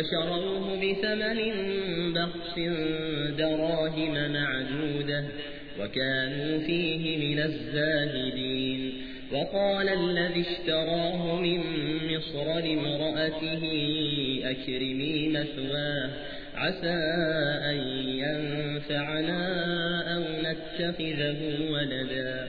وشروه بثمن بخس دراهم معدودة وكانوا فيه من الزاهدين. وقال الذي اشتراه من مصر لامرأته أكرمي مثواه عسى أن ينفعنا أو نتخذه ولدا.